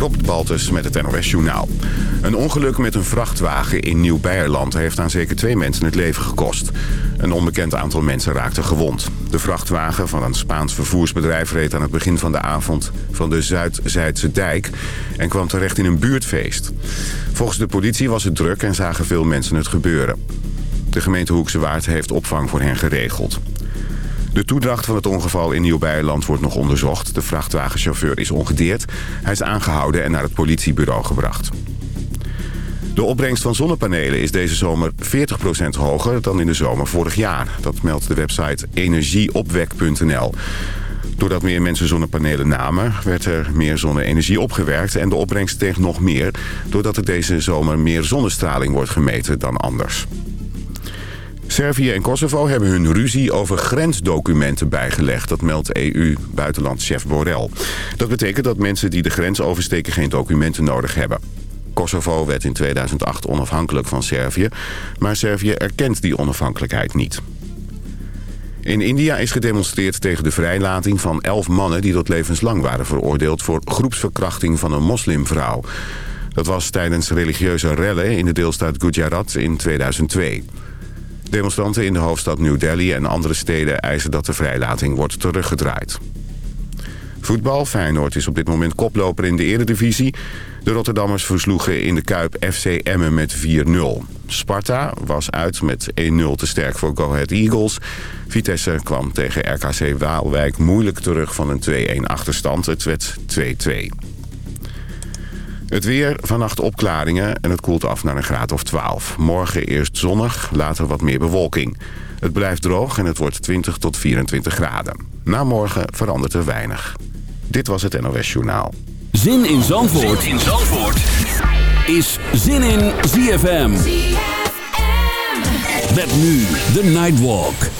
Rob Baltus met het NOS Journaal. Een ongeluk met een vrachtwagen in Nieuw-Beierland heeft aan zeker twee mensen het leven gekost. Een onbekend aantal mensen raakte gewond. De vrachtwagen van een Spaans vervoersbedrijf reed aan het begin van de avond van de Zuid-Zijdse dijk en kwam terecht in een buurtfeest. Volgens de politie was het druk en zagen veel mensen het gebeuren. De gemeente Hoekse Waard heeft opvang voor hen geregeld. De toedracht van het ongeval in Nieuw-Beierland wordt nog onderzocht. De vrachtwagenchauffeur is ongedeerd. Hij is aangehouden en naar het politiebureau gebracht. De opbrengst van zonnepanelen is deze zomer 40% hoger dan in de zomer vorig jaar. Dat meldt de website energieopwek.nl. Doordat meer mensen zonnepanelen namen, werd er meer zonne-energie opgewerkt... en de opbrengst steeg nog meer, doordat er deze zomer meer zonnestraling wordt gemeten dan anders. Servië en Kosovo hebben hun ruzie over grensdocumenten bijgelegd. Dat meldt EU-buitenlandchef Borrell. Dat betekent dat mensen die de grens oversteken geen documenten nodig hebben. Kosovo werd in 2008 onafhankelijk van Servië, maar Servië erkent die onafhankelijkheid niet. In India is gedemonstreerd tegen de vrijlating van elf mannen... die tot levenslang waren veroordeeld voor groepsverkrachting van een moslimvrouw. Dat was tijdens religieuze rellen in de deelstaat Gujarat in 2002. Demonstranten in de hoofdstad New Delhi en andere steden eisen dat de vrijlating wordt teruggedraaid. Voetbal. Feyenoord is op dit moment koploper in de eredivisie. De Rotterdammers versloegen in de Kuip FC Emmen met 4-0. Sparta was uit met 1-0 te sterk voor Go Ahead Eagles. Vitesse kwam tegen RKC Waalwijk moeilijk terug van een 2-1 achterstand. Het werd 2-2. Het weer, vannacht opklaringen en het koelt af naar een graad of 12. Morgen eerst zonnig, later wat meer bewolking. Het blijft droog en het wordt 20 tot 24 graden. Na morgen verandert er weinig. Dit was het NOS Journaal. Zin in Zandvoort, zin in Zandvoort. is Zin in ZFM. ZFM. Met nu de Nightwalk.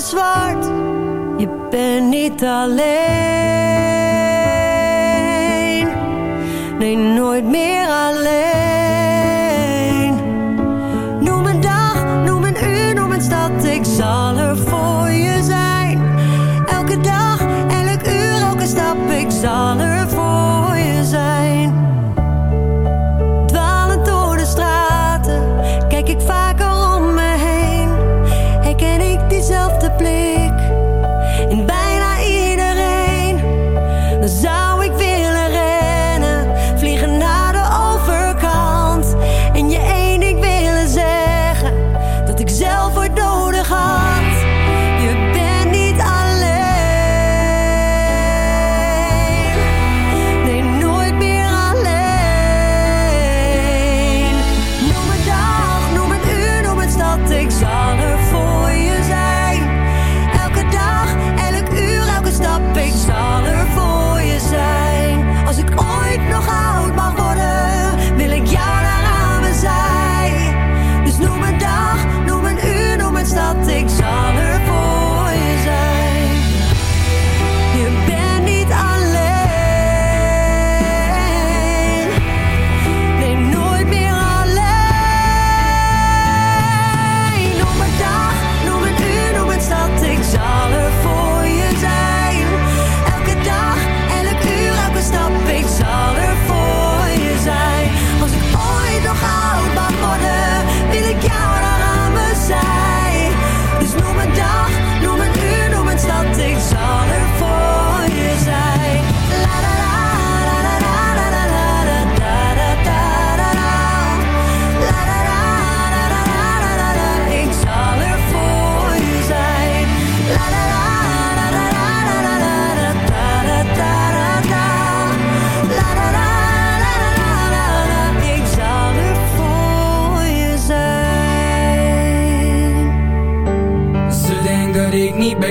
Zwart, Je bent niet alleen.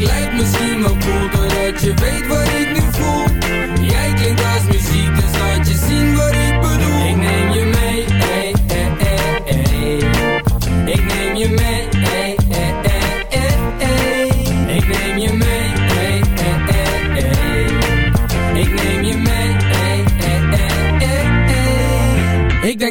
Ik lijk misschien wel cool Doordat je weet wat ik nu voel. Jij klinkt als muziek Dus laat je zien wat ik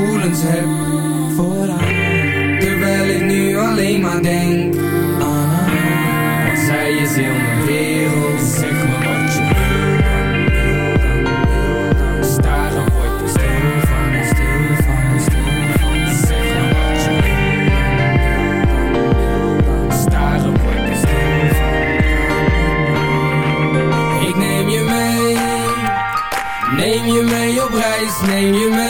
gevoelens heb voor haar Terwijl ik nu alleen maar denk aan Want zij is heel mijn wereld Zeg me wat je wil wat neem je mee op reis, neem je mee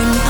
time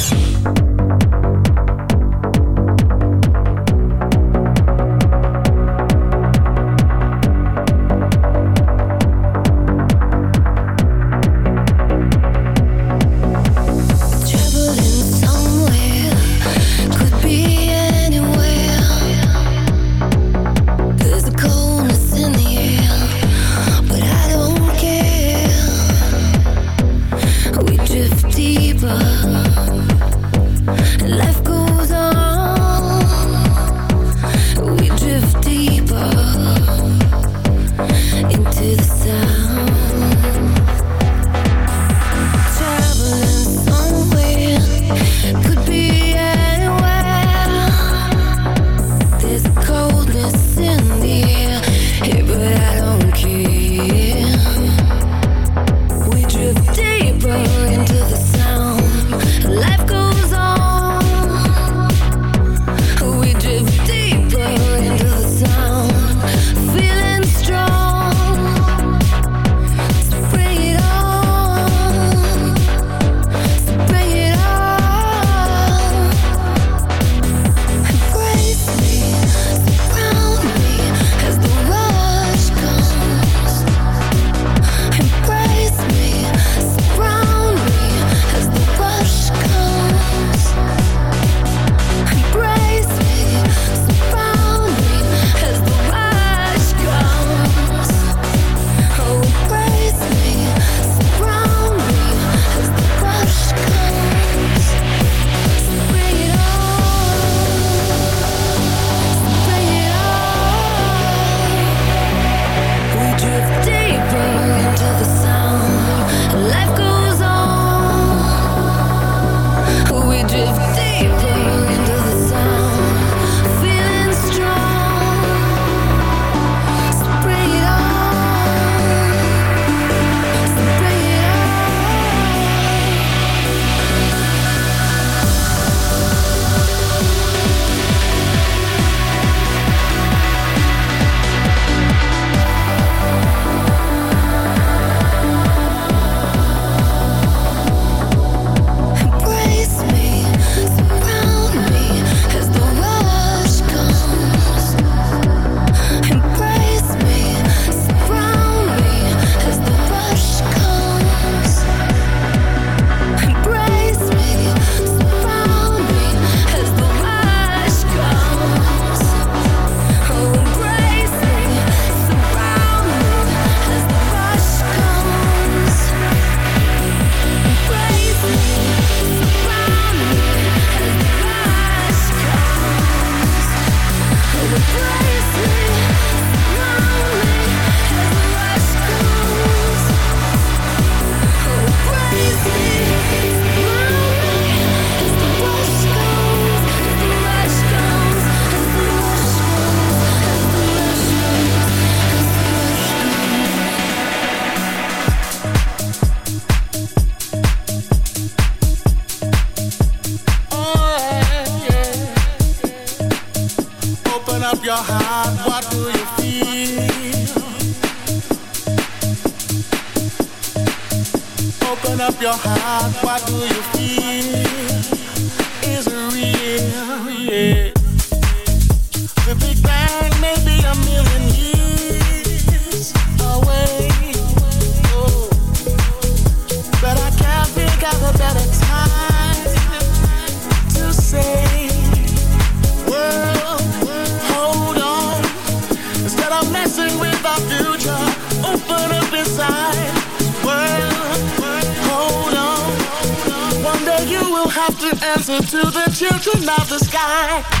your heart, what do you feel? Open up your heart, what do you feel? listen to the children of the sky.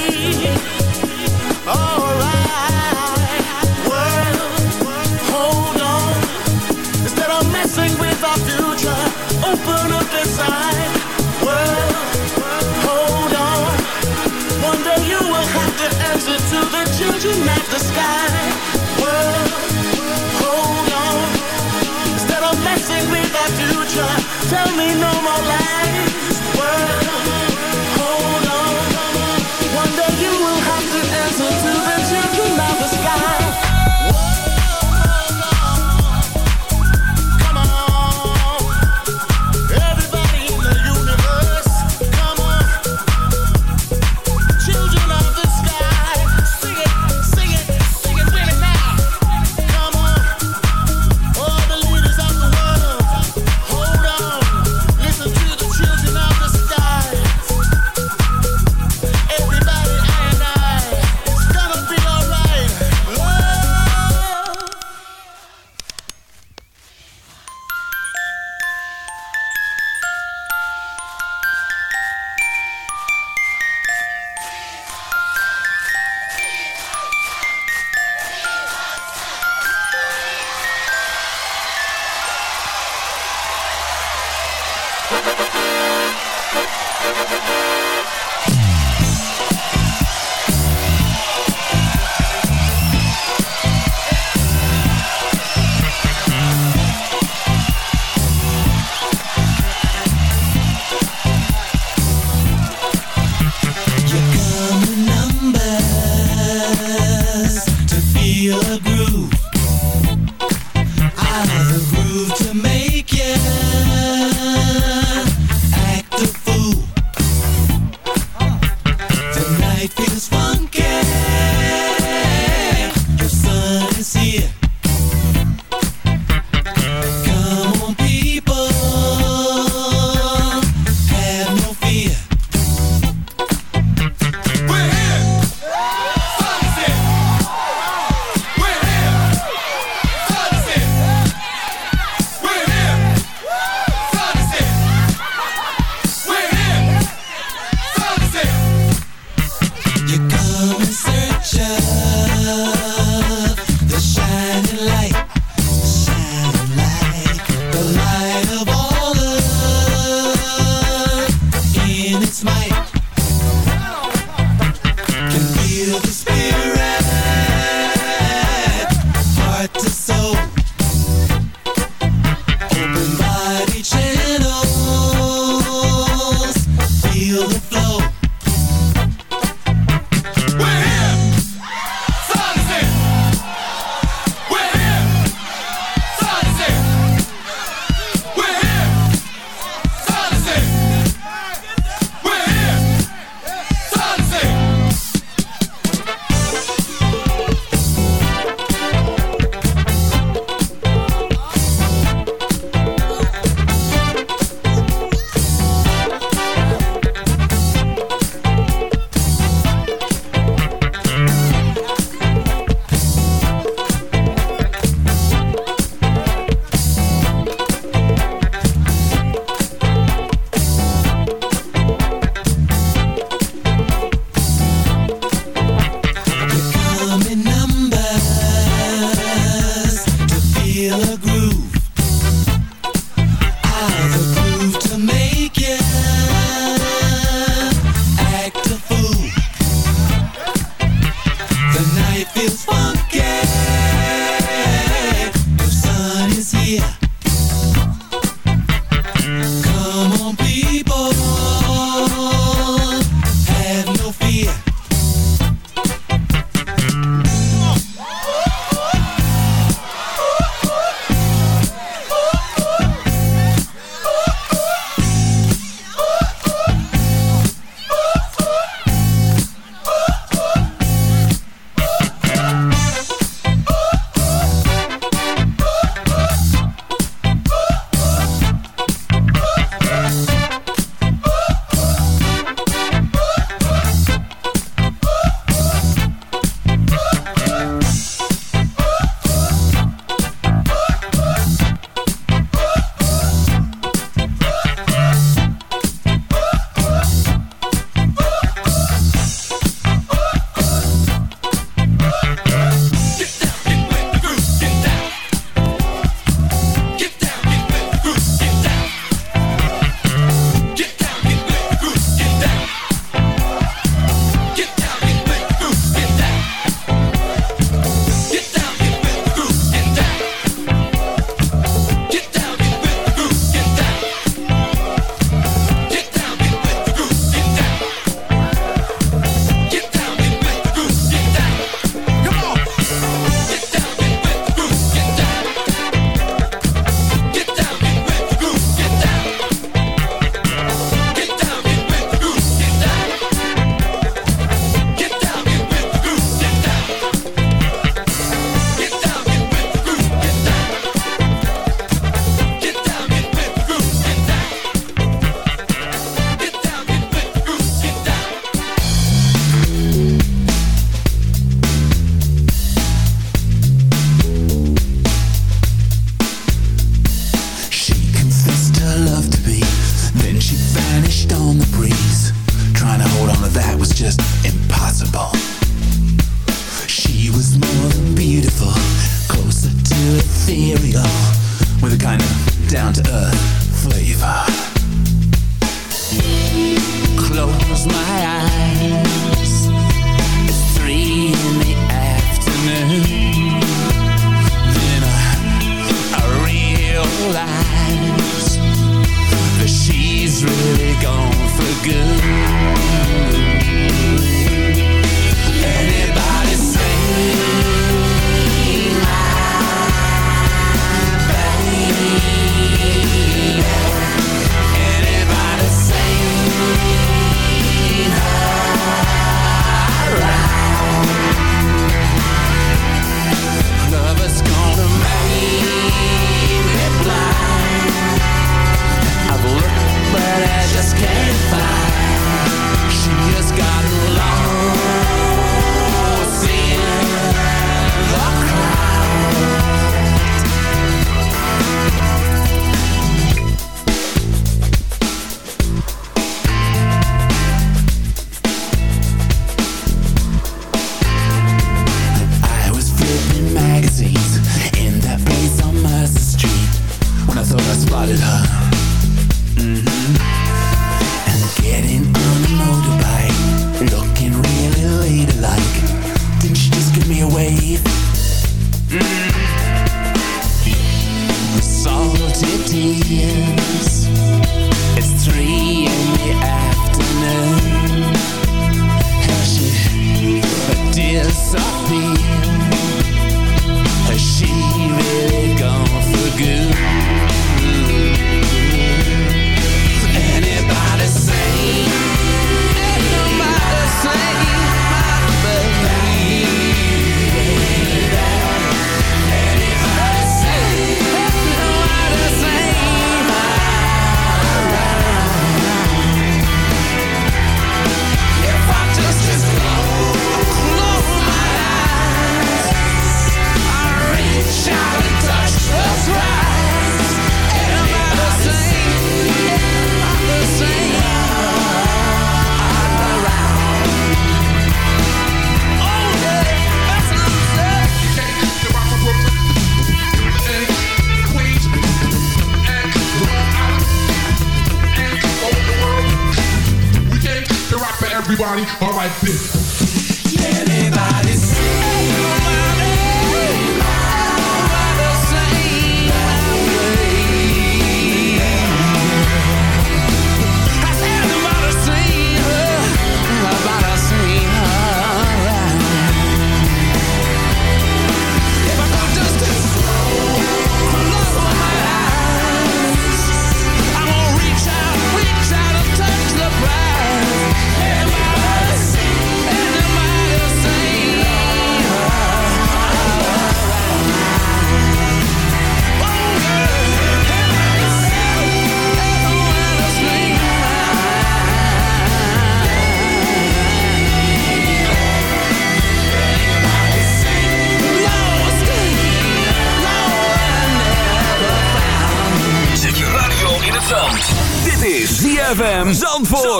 you know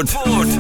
al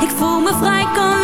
Ik voel me vrij, kan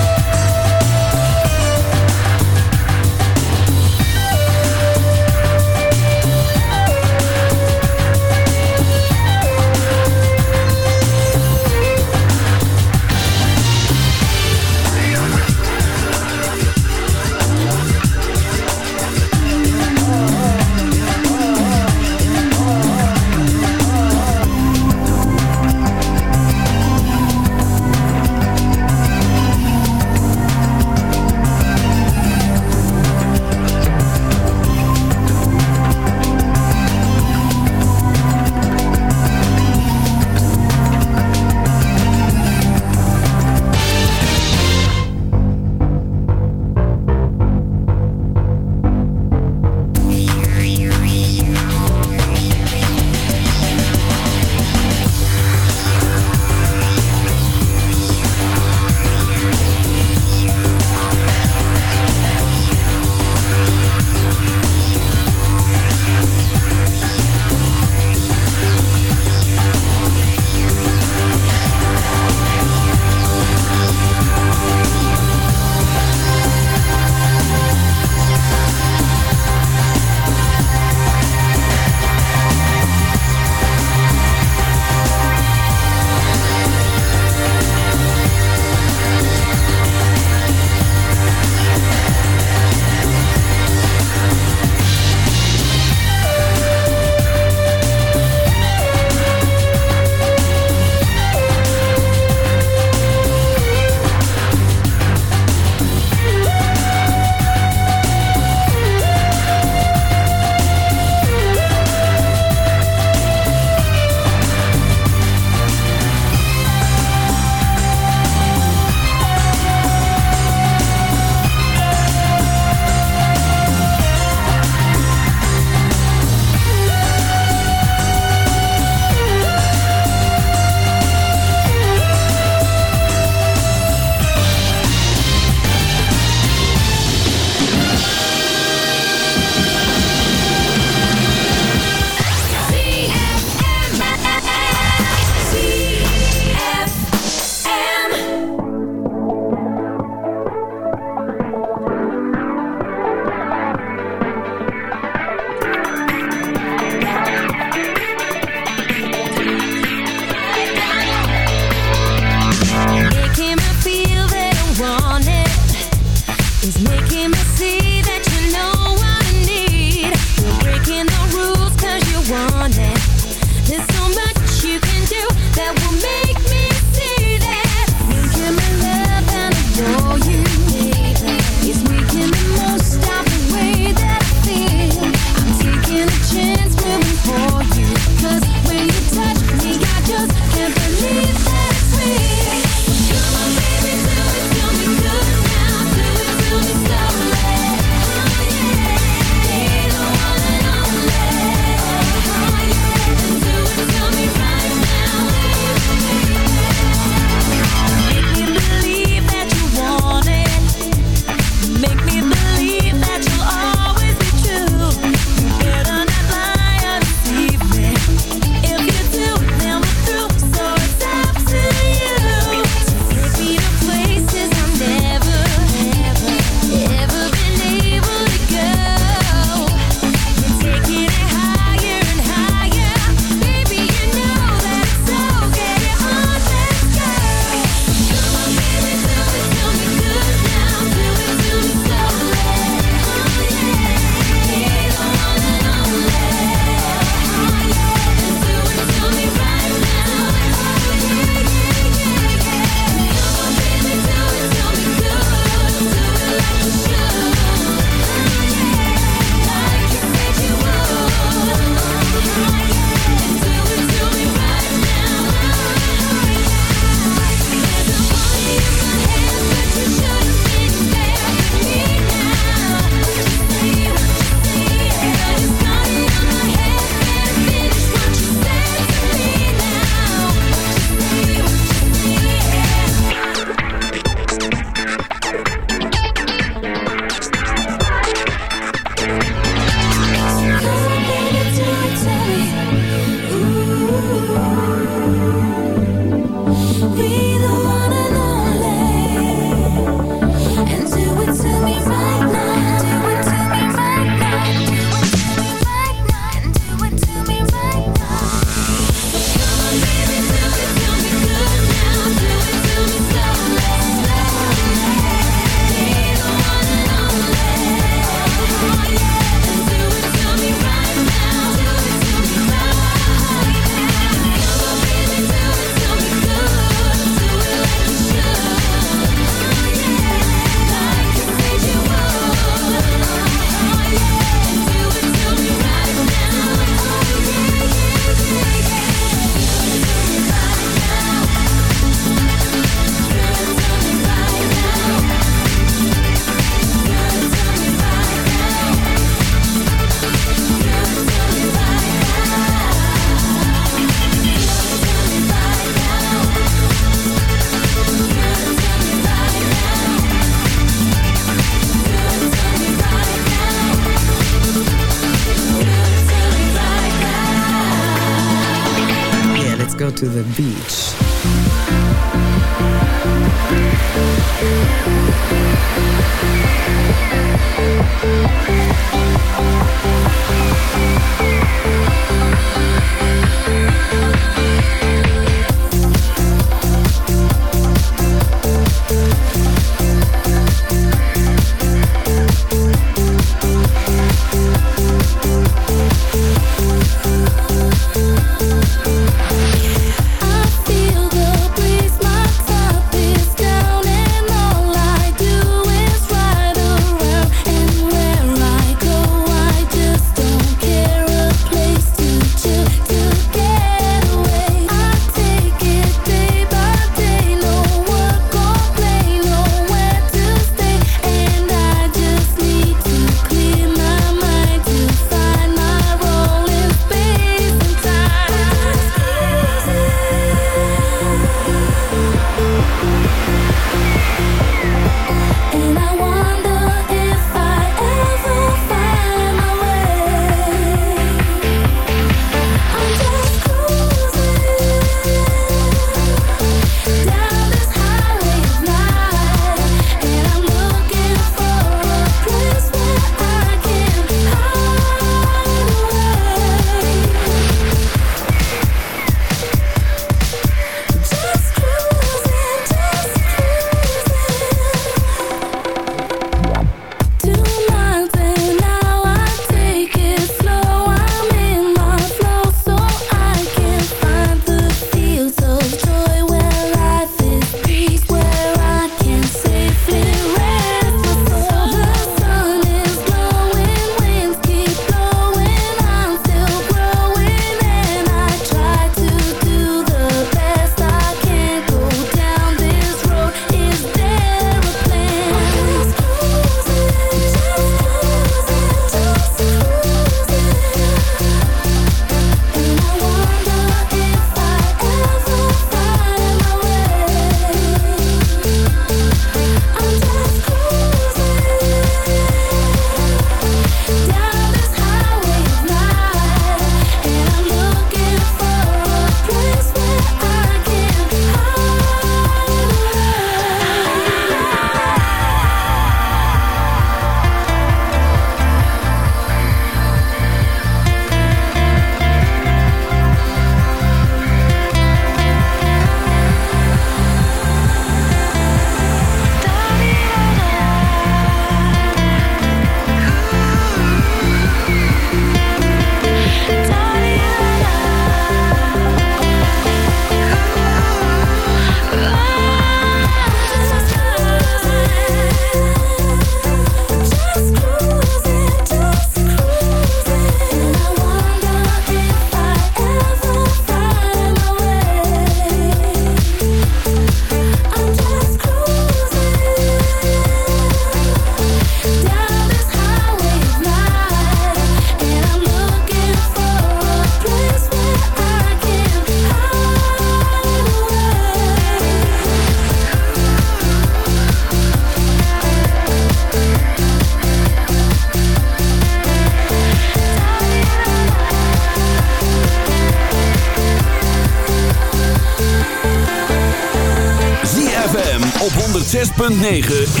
106.9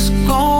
just gone